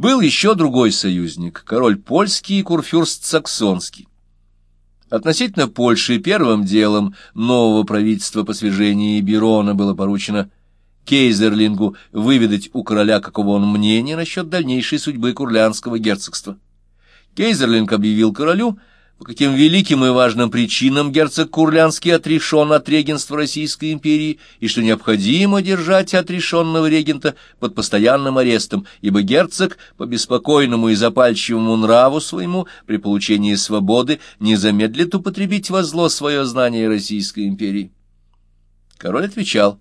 Был еще другой союзник, король польский и курфюрст саксонский. Относительно Польши первым делом нового правительства по свержении Бирона было поручено Кейзерлингу выведать у короля, какого он мнения насчет дальнейшей судьбы Курлянского герцогства. Кейзерлинг объявил королю, по каким великим и важным причинам герцог Курлянский отрешен от регенства Российской империи и что необходимо держать отрешенного регента под постоянным арестом, ибо герцог по беспокойному и запальчивому нраву своему при получении свободы не замедлит употребить во зло свое знание Российской империи. Король отвечал,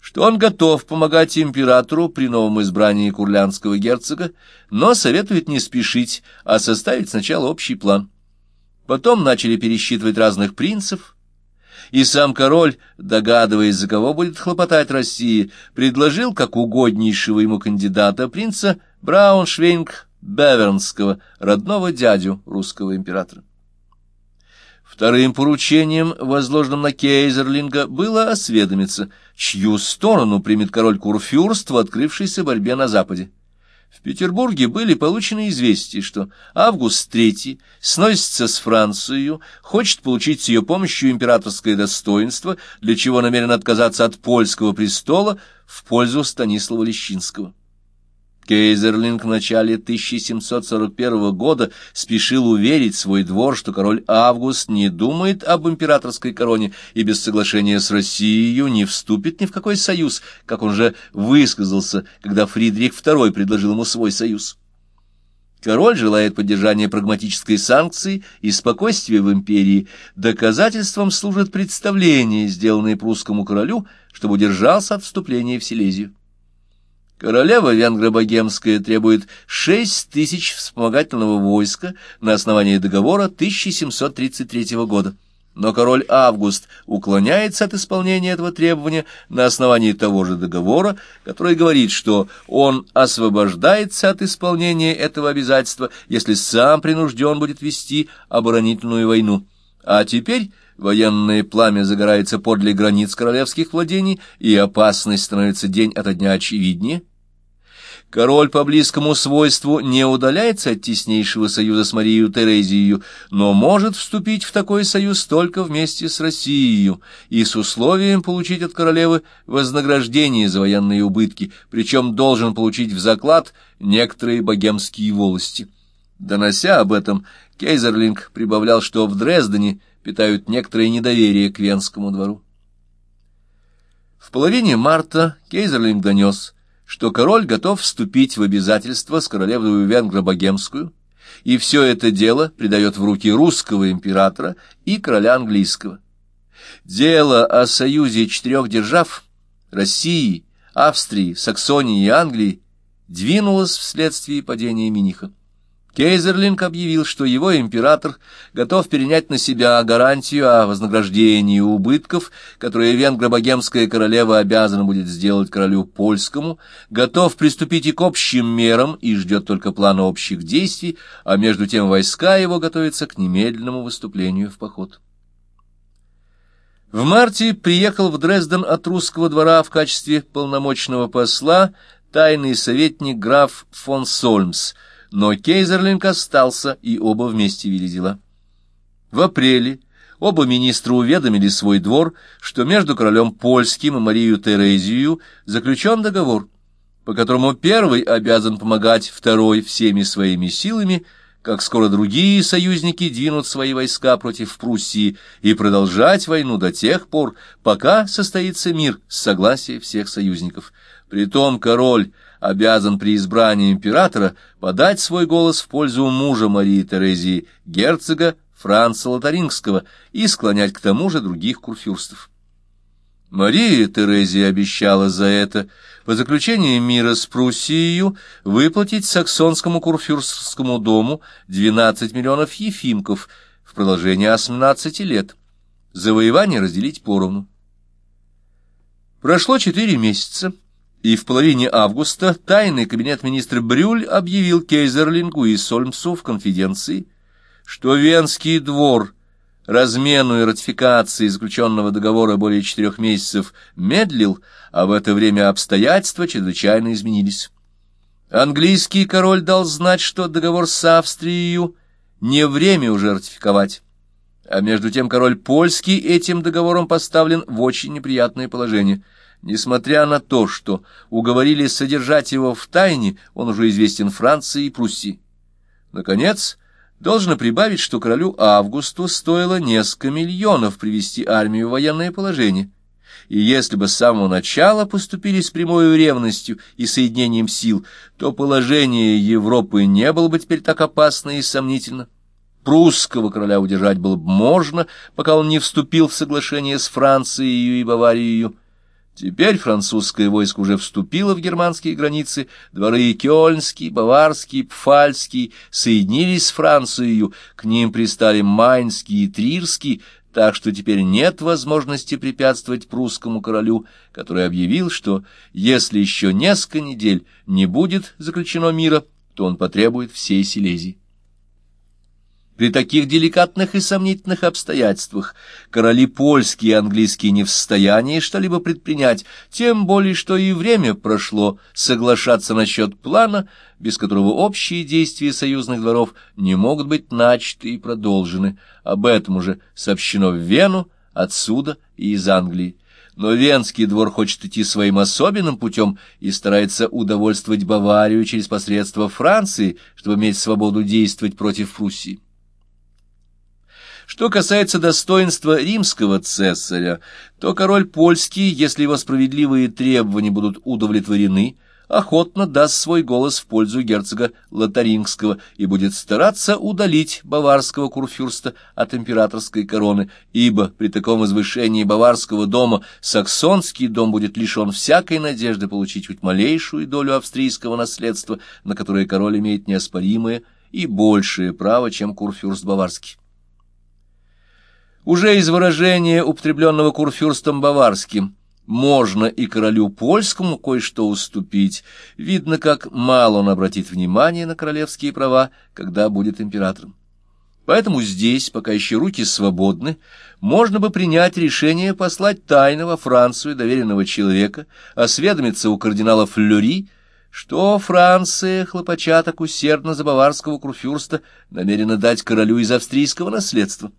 что он готов помогать императору при новом избрании курлянского герцога, но советует не спешить, а составить сначала общий план. Потом начали пересчитывать разных принцев, и сам король, догадываясь, за кого будет хлопотать Россия, предложил как угоднейшего ему кандидата принца Брауншвейнг-Бевернского, родного дядю русского императора. Вторым поручением, возложенным на Кейзерлинга, было осведомиться, чью сторону примет король Курфюрст в открывшейся борьбе на Западе. В Петербурге были получены известия, что Август III сносится с Францией, хочет получить с ее помощью императорское достоинство, для чего намерен отказаться от польского престола в пользу Станислава Лещинского. Кейзерлинг в начале 1741 года спешил уверить свой двор, что король Август не думает об императорской короне и без соглашения с Россией не вступит ни в какой союз, как он же высказался, когда Фридрих II предложил ему свой союз. Король желает поддержания прагматической санкции и спокойствия в империи. Доказательством служит представление, сделанное прусскому королю, чтобы удержался от вступления в Силезию. Королева венгро-богемская требует шесть тысяч вспомогательного войска на основании договора 1733 года. Но король Август уклоняется от исполнения этого требования на основании того же договора, который говорит, что он освобождается от исполнения этого обязательства, если сам принужден будет вести оборонительную войну. А теперь военное пламя загорается подле границ королевских владений, и опасность становится день ото дня очевиднее. Король по близкому свойству не удаляется от теснейшего союза с Марией Терезией, но может вступить в такой союз только вместе с Россией и с условием получить от королевы вознаграждение за военные убытки, причем должен получить в заклад некоторые богемские волости. Донося об этом, Кейзерлинг прибавлял, что в Дрездене питают некоторое недоверие к Венскому двору. В половине марта Кейзерлинг донес, что король готов вступить в обязательство с королевой Венгро-Богемскую, и все это дело придает в руки русского императора и короля английского. Дело о союзе четырех держав — России, Австрии, Саксонии и Англии — двинулось вследствие падения Миниха. Кейзерлинг объявил, что его император готов перенять на себя гарантию о вознаграждении убытков, которые венгро-богемская королева обязана будет сделать королю польскому, готов приступить и к общим мерам и ждет только плана общих действий, а между тем войска его готовятся к немедленному выступлению в поход. В марте приехал в Дрезден от русского двора в качестве полномочного посла тайный советник граф фон Сольмс – но Кейзерлинг остался, и оба вместе вели дела. В апреле оба министра уведомили свой двор, что между королем польским и Марией Терезией заключен договор, по которому первый обязан помогать второй всеми своими силами, как скоро другие союзники двинут свои войска против Пруссии и продолжать войну до тех пор, пока состоится мир с согласия всех союзников. Притом король обязан при избрании императора подать свой голос в пользу мужа Марии Терезии, герцога Франца Лотарингского, и склонять к тому же других курфюрстов. Мария Терезия обещала за это по заключении мира с Пруссией выплатить саксонскому курфюрстскому дому 12 миллионов ефимков в продолжение 18 лет. Завоевание разделить поровну. Прошло четыре месяца и в половине августа тайный кабинет министра Брюль объявил Кейзерлингу и Сольмсу в конфиденции, что Венский двор размену и ратификации заключенного договора более четырех месяцев медлил, а в это время обстоятельства чрезвычайно изменились. Английский король дал знать, что договор с Австрией не время уже ратификовать. А между тем король польский этим договором поставлен в очень неприятное положение. Несмотря на то, что уговорили содержать его в тайне, он уже известен Франции и Пруссии. Наконец, должно прибавить, что королю Августу стоило несколько миллионов привести армию в военное положение и если бы с самого начала поступили с прямой ревностью и соединением сил, то положение Европы не было бы теперь так опасно и сомнительно. Прусского короля удержать было бы можно, пока он не вступил в соглашение с Францией и Баварией. Теперь французское войско уже вступило в германские границы, дворы Кёльнский, Баварский, Пфальский соединились с Францией, к ним пристали Майнский и Трирский, так что теперь нет возможности препятствовать прусскому королю, который объявил, что если еще несколько недель не будет заключено мира, то он потребует всей Силезии. При таких деликатных и сомнительных обстоятельствах короли польские и английские не в состоянии что-либо предпринять, тем более, что и время прошло соглашаться насчет плана, без которого общие действия союзных дворов не могут быть начаты и продолжены. Об этом уже сообщено в Вену, отсюда и из Англии. Но Венский двор хочет идти своим особенным путем и старается удовольствовать Баварию через посредство Франции, чтобы иметь свободу действовать против Пруссии. Что касается достоинства римского цесаря, то король польский, если его справедливые требования будут удовлетворены, охотно даст свой голос в пользу герцога Лотарингского и будет стараться удалить баварского курфюрста от императорской короны, ибо при таком возвышении баварского дома саксонский дом будет лишен всякой надежды получить хоть малейшую долю австрийского наследства, на которое король имеет неоспоримое и большее право, чем курфюрст баварский. Уже из выражения, употребленного курфюрстом баварским, можно и королю польскому кое-что уступить. Видно, как мало он обратит внимание на королевские права, когда будет императором. Поэтому здесь, пока еще руки свободны, можно бы принять решение послать тайного Францию доверенного человека, осведомиться у кардинала Флюри, что Франция, хлопача так усердно за баварского курфюрста, намерена дать королю из австрийского наследства.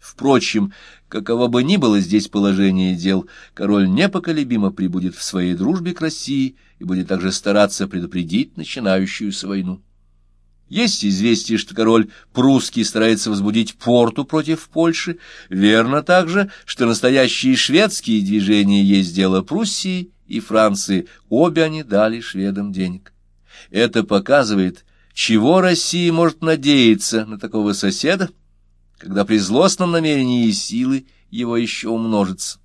Впрочем, каково бы ни было здесь положение дел, король непоколебимо прибудет в своей дружбе к России и будет также стараться предупредить начинающуюся войну. Есть известие, что король прусский старается возбудить порту против Польши. Верно также, что настоящие шведские движения есть дело Пруссии и Франции. Обе они дали шведам денег. Это показывает, чего Россия может надеяться на такого соседа, когда при злостном намерении силы его еще умножится.